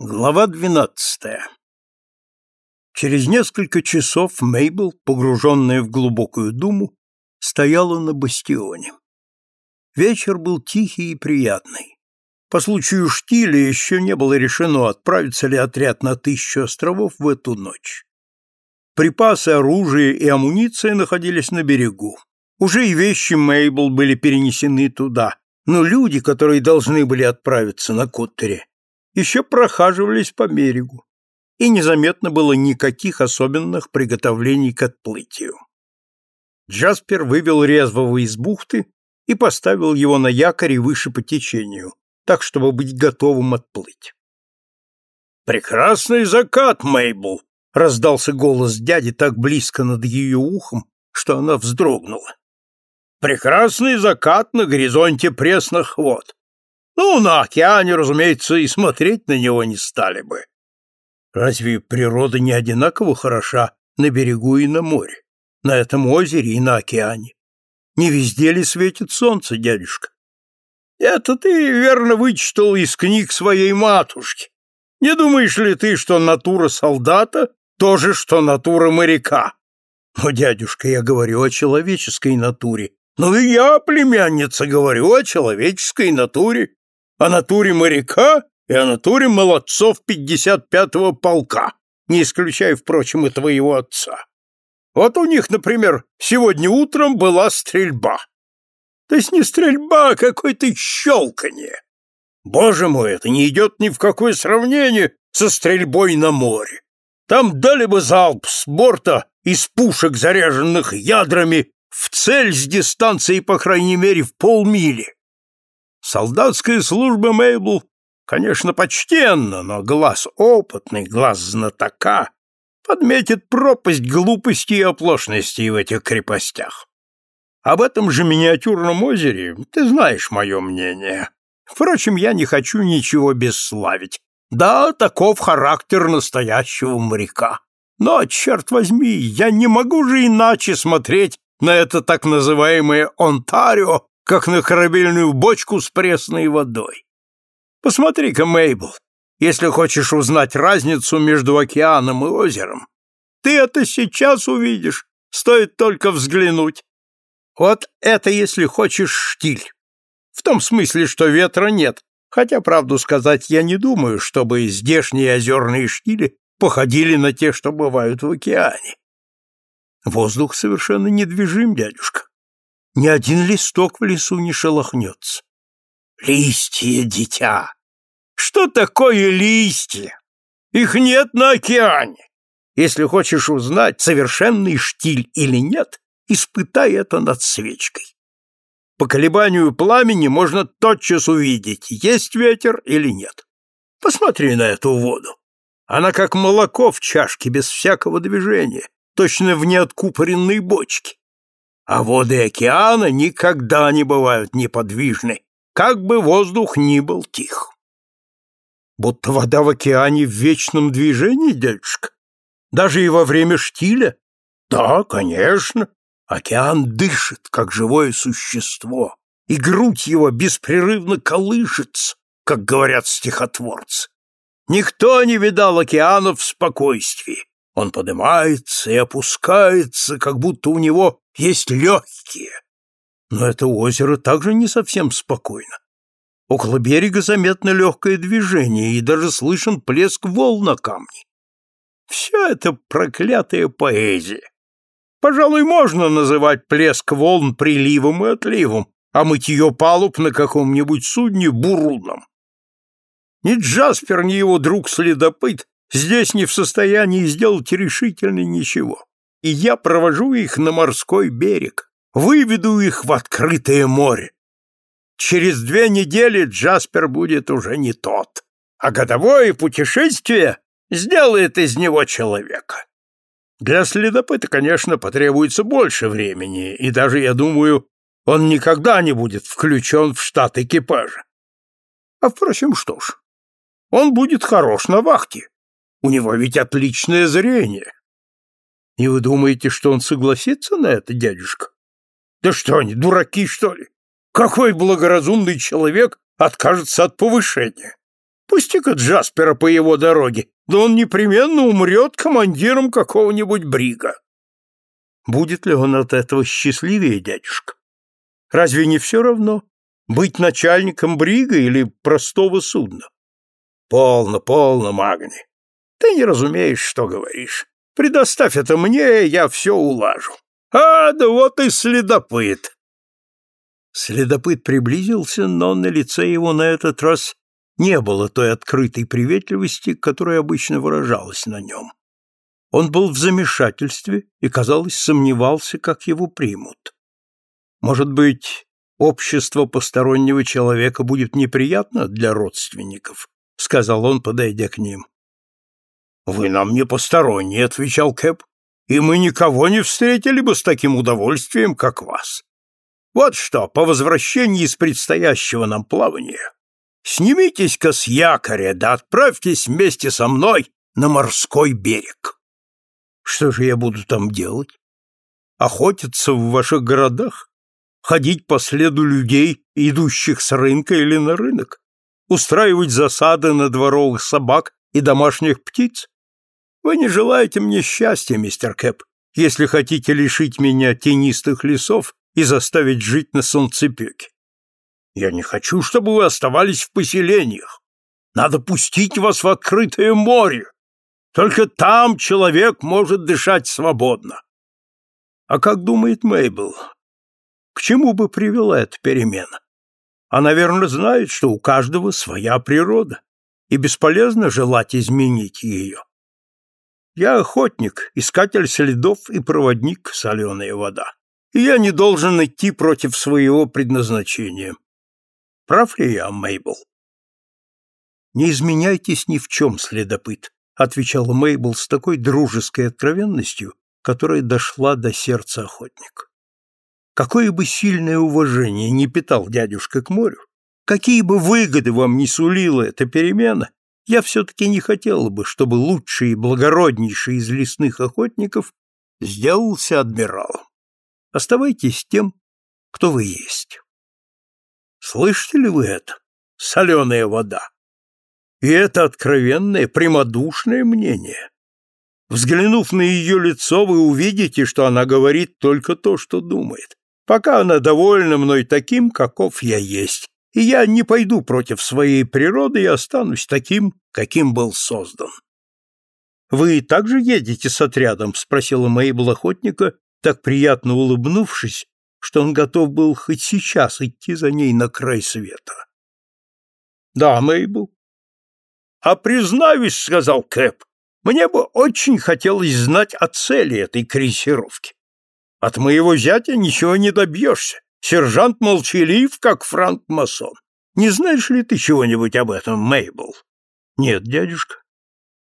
Глава двенадцатая Через несколько часов Мейбл, погруженная в глубокую думу, стояла на бастионе. Вечер был тихий и приятный. По случаю штиля еще не было решено, отправится ли отряд на тысячу островов в эту ночь. Припасы, оружие и амуниция находились на берегу. Уже и вещи Мейбл были перенесены туда, но люди, которые должны были отправиться на Коттере, еще прохаживались по берегу, и незаметно было никаких особенных приготовлений к отплытию. Джаспер вывел резвого из бухты и поставил его на якоре выше по течению, так, чтобы быть готовым отплыть. «Прекрасный закат, Мейбл!» — раздался голос дяди так близко над ее ухом, что она вздрогнула. «Прекрасный закат на горизонте пресных вод. Ну, на океане, разумеется, и смотреть на него не стали бы. Разве природа не одинаково хороша на берегу и на море, на этом озере и на океане? Не везде ли светит солнце, дядюшка? Это ты верно вычитал из книг своей матушки. Не думаешь ли ты, что натура солдата то же, что натура моряка? Но, дядюшка, я говорю о человеческой натуре. Ну и я, племянница, говорю о человеческой натуре о натуре моряка и о натуре молодцов 55-го полка, не исключая, впрочем, и твоего отца. Вот у них, например, сегодня утром была стрельба. То есть не стрельба, а какое-то щелканье. Боже мой, это не идет ни в какое сравнение со стрельбой на море. Там дали бы залп с борта из пушек, заряженных ядрами, в цель с дистанции, по крайней мере, в полмили. Солдатская служба Мейбл, конечно, почтенна, но глаз опытный, глаз знатока подметит пропасть глупости и оплошности в этих крепостях. Об этом же миниатюрном озере ты знаешь мое мнение. Впрочем, я не хочу ничего бесславить. Да, таков характер настоящего моряка. Но, черт возьми, я не могу же иначе смотреть на это так называемое Онтарио как на корабельную бочку с пресной водой. Посмотри-ка, Мейбл, если хочешь узнать разницу между океаном и озером, ты это сейчас увидишь, стоит только взглянуть. Вот это, если хочешь, штиль. В том смысле, что ветра нет, хотя, правду сказать, я не думаю, чтобы здешние озерные штили походили на те, что бывают в океане. Воздух совершенно недвижим, дядюшка. Ни один листок в лесу не шелохнется. Листья, дитя! Что такое листья? Их нет на океане. Если хочешь узнать, совершенный штиль или нет, испытай это над свечкой. По колебанию пламени можно тотчас увидеть, есть ветер или нет. Посмотри на эту воду. Она как молоко в чашке без всякого движения, точно в неоткупоренной бочке а воды океана никогда не бывают неподвижны, как бы воздух ни был тих. Будто вода в океане в вечном движении, дядюшка? Даже и во время штиля? Да, конечно. Океан дышит, как живое существо, и грудь его беспрерывно колышется, как говорят стихотворцы. Никто не видал океана в спокойствии. Он поднимается и опускается, как будто у него есть легкие. Но это озеро также не совсем спокойно. Около берега заметно легкое движение, и даже слышен плеск волн на камне. Все это проклятая поэзия. Пожалуй, можно называть плеск волн приливом и отливом, а мытье палуб на каком-нибудь судне буруном. Ни Джаспер, ни его друг-следопыт здесь не в состоянии сделать решительно ничего и я провожу их на морской берег, выведу их в открытое море. Через две недели Джаспер будет уже не тот, а годовое путешествие сделает из него человека. Для следопыта, конечно, потребуется больше времени, и даже, я думаю, он никогда не будет включен в штат экипажа. А, впрочем, что ж, он будет хорош на вахте. У него ведь отличное зрение. И вы думаете, что он согласится на это, дядюшка? Да что они, дураки, что ли? Какой благоразумный человек откажется от повышения? Пусти-ка Джаспера по его дороге, да он непременно умрет командиром какого-нибудь брига. Будет ли он от этого счастливее, дядюшка? Разве не все равно, быть начальником брига или простого судна? Полно, полно, Магни. Ты не разумеешь, что говоришь. Предоставь это мне, я все улажу. А, да вот и следопыт. Следопыт приблизился, но на лице его на этот раз не было той открытой приветливости, которая обычно выражалась на нем. Он был в замешательстве и, казалось, сомневался, как его примут. Может быть, общество постороннего человека будет неприятно для родственников, сказал он, подойдя к ним. Вы нам не посторонние, отвечал Кэп, и мы никого не встретили бы с таким удовольствием, как вас. Вот что, по возвращении из предстоящего нам плавания, снимитесь-ка с якоря, да отправьтесь вместе со мной на морской берег. Что же я буду там делать? Охотиться в ваших городах? Ходить по следу людей, идущих с рынка или на рынок? Устраивать засады на дворовых собак и домашних птиц? Вы не желаете мне счастья, мистер Кэп, если хотите лишить меня тенистых лесов и заставить жить на солнцепеке. Я не хочу, чтобы вы оставались в поселениях. Надо пустить вас в открытое море. Только там человек может дышать свободно. А как думает Мейбл? К чему бы привела эта перемена? Она, верно, знает, что у каждого своя природа, и бесполезно желать изменить ее. Я охотник, искатель следов и проводник, соленая вода, и я не должен идти против своего предназначения. Прав ли я, Мейбл? Не изменяйтесь ни в чем, следопыт, отвечала Мейбл с такой дружеской откровенностью, которая дошла до сердца охотника. Какое бы сильное уважение не питал дядюшка к морю, какие бы выгоды вам не сулила эта перемена, я все-таки не хотела бы, чтобы лучший и благороднейший из лесных охотников сделался адмиралом. Оставайтесь тем, кто вы есть. Слышите ли вы это? Соленая вода. И это откровенное, прямодушное мнение. Взглянув на ее лицо, вы увидите, что она говорит только то, что думает. Пока она довольна мной таким, каков я есть, и я не пойду против своей природы и останусь таким, каким был создан. «Вы также едете с отрядом?» — спросила Мейбл охотника, так приятно улыбнувшись, что он готов был хоть сейчас идти за ней на край света. «Да, Мейбл, «А признаюсь, — сказал Кэп, — мне бы очень хотелось знать о цели этой крейсировки. От моего зятя ничего не добьешься. Сержант молчалив, как франк-масон. Не знаешь ли ты чего-нибудь об этом, Мейбл?» «Нет, дядюшка.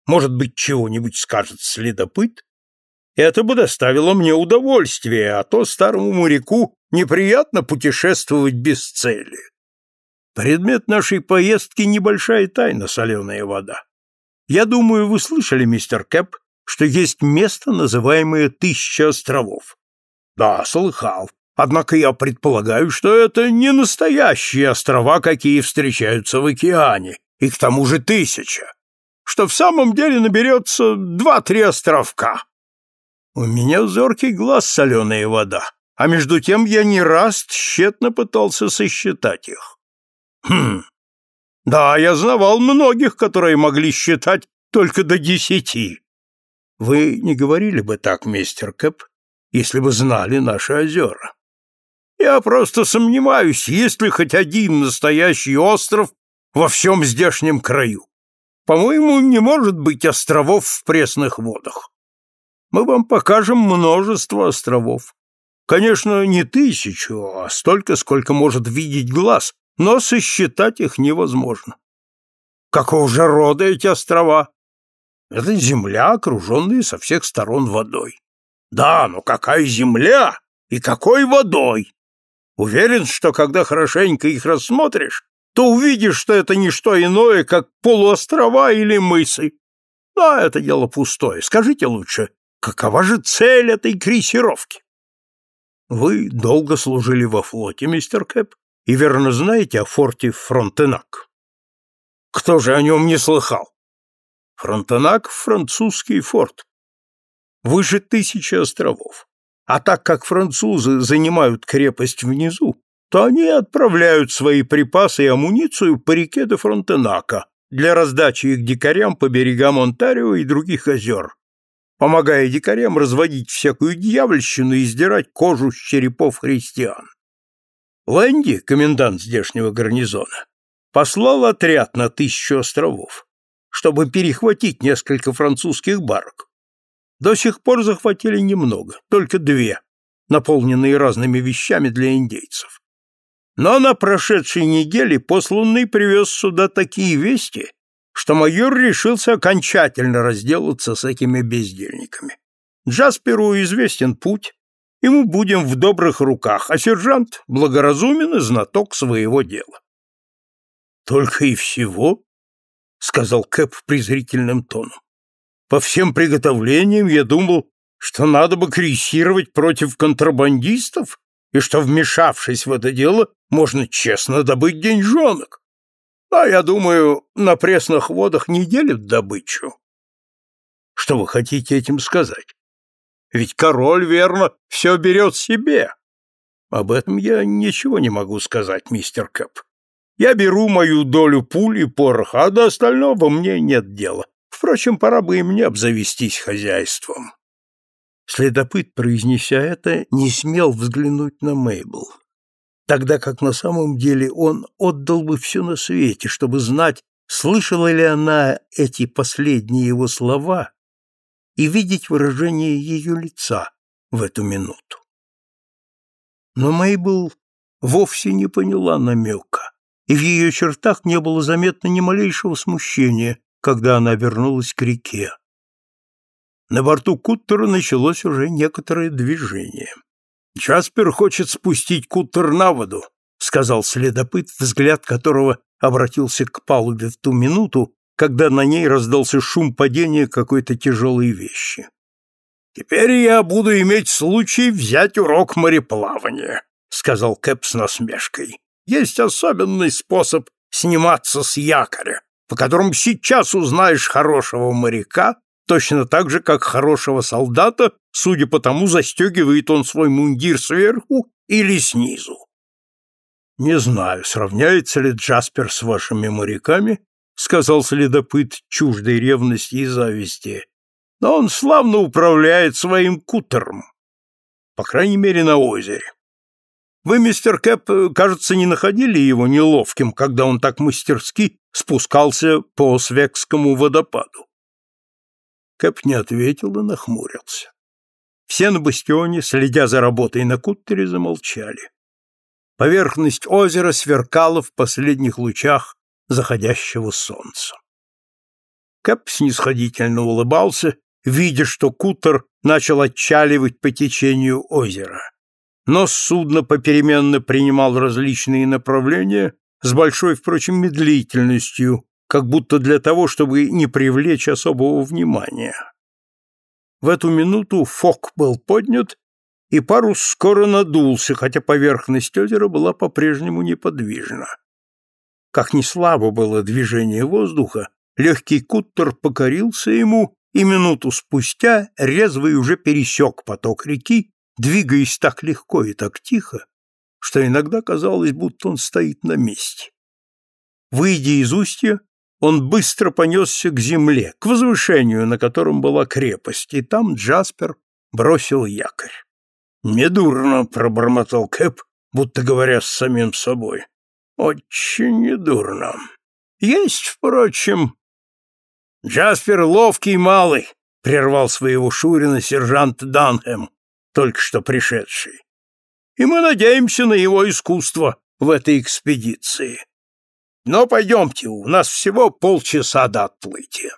Может быть, чего-нибудь скажет следопыт?» Это бы доставило мне удовольствие, а то старому моряку неприятно путешествовать без цели. Предмет нашей поездки — небольшая тайна, соленая вода. Я думаю, вы слышали, мистер Кэп, что есть место, называемое Тысяча островов. Да, слыхал. Однако я предполагаю, что это не настоящие острова, какие встречаются в океане, и к тому же тысяча. Что в самом деле наберется два-три островка. У меня зоркий глаз соленая вода, а между тем я не раз тщетно пытался сосчитать их. Хм. Да, я знавал многих, которые могли считать только до десяти. Вы не говорили бы так, мистер Кэп, если бы знали наши озера. Я просто сомневаюсь, есть ли хоть один настоящий остров во всем здешнем краю. По-моему, не может быть островов в пресных водах. Мы вам покажем множество островов. Конечно, не тысячу, а столько, сколько может видеть глаз, но сосчитать их невозможно. Какого же рода эти острова? Это земля, окруженная со всех сторон водой. Да, но какая земля и какой водой? Уверен, что когда хорошенько их рассмотришь, то увидишь, что это не что иное, как полуострова или мысы. Но это дело пустое. Скажите лучше, какова же цель этой крейсировки? Вы долго служили во флоте, мистер Кэп? и верно знаете о форте Фронтенак. Кто же о нем не слыхал? Фронтенак — французский форт. Выше тысячи островов. А так как французы занимают крепость внизу, то они отправляют свои припасы и амуницию по реке до Фронтенака для раздачи их дикарям по берегам Онтарио и других озер, помогая дикарям разводить всякую дьявольщину и сдирать кожу с черепов христиан. Лэнди, комендант здешнего гарнизона, послал отряд на тысячу островов, чтобы перехватить несколько французских барок. До сих пор захватили немного, только две, наполненные разными вещами для индейцев. Но на прошедшей неделе посланный привез сюда такие вести, что майор решился окончательно разделаться с этими бездельниками. Джасперу известен путь, и мы будем в добрых руках, а сержант благоразумен и знаток своего дела. Только и всего, сказал Кэп презрительным тоном. По всем приготовлениям я думал, что надо бы крейсировать против контрабандистов, и что, вмешавшись в это дело, можно честно добыть деньжонок. А я думаю, на пресных водах не делят добычу. Что вы хотите этим сказать? Ведь король, верно, все берет себе. Об этом я ничего не могу сказать, мистер Кэп. Я беру мою долю пуль и пороха, а до остального мне нет дела. Впрочем, пора бы и мне обзавестись хозяйством. Следопыт, произнеся это, не смел взглянуть на Мейбл, тогда как на самом деле он отдал бы все на свете, чтобы знать, слышала ли она эти последние его слова и видеть выражение ее лица в эту минуту. Но Мейбл вовсе не поняла намека, и в ее чертах не было заметно ни малейшего смущения, когда она вернулась к реке. На борту куттера началось уже некоторое движение. «Джаспер хочет спустить куттер на воду», — сказал следопыт, взгляд которого обратился к палубе в ту минуту, когда на ней раздался шум падения какой-то тяжелой вещи. «Теперь я буду иметь случай взять урок мореплавания», — сказал Кэп с насмешкой. «Есть особенный способ сниматься с якоря, по которому сейчас узнаешь хорошего моряка точно так же, как хорошего солдата, судя по тому, застегивает он свой мундир сверху или снизу. «Не знаю, сравняется ли Джаспер с вашими моряками», — сказал следопыт чуждой ревности и зависти, «но он славно управляет своим кутером, по крайней мере, на озере. Вы, мистер Кэп, кажется, не находили его неловким, когда он так мастерски спускался по Свекскому водопаду?» Кэп не ответил и нахмурился. Все на бастионе, следя за работой на куттере, замолчали. Поверхность озера сверкала в последних лучах заходящего солнца. Кэп снисходительно улыбался, видя, что кутер начал отчаливать по течению озера. Но судно попеременно принимал различные направления с большой, впрочем, медлительностью, как будто для того, чтобы не привлечь особого внимания. В эту минуту фок был поднят, и парус скоро надулся, хотя поверхность озера была по-прежнему неподвижна. Как ни слабо было движение воздуха, легкий куттер покорился ему, и минуту спустя резвый уже пересек поток реки, двигаясь так легко и так тихо, что иногда казалось, будто он стоит на месте. Выйдя из устья, он быстро понесся к земле, к возвышению, на котором была крепость, и там Джаспер бросил якорь. «Недурно», — пробормотал Кэп, будто говоря с самим собой. «Очень недурно. Есть, впрочем...» «Джаспер ловкий малый», — прервал своего Шурина сержант Данхэм, только что пришедший. «И мы надеемся на его искусство в этой экспедиции. Но пойдемте, у нас всего полчаса до отплытия.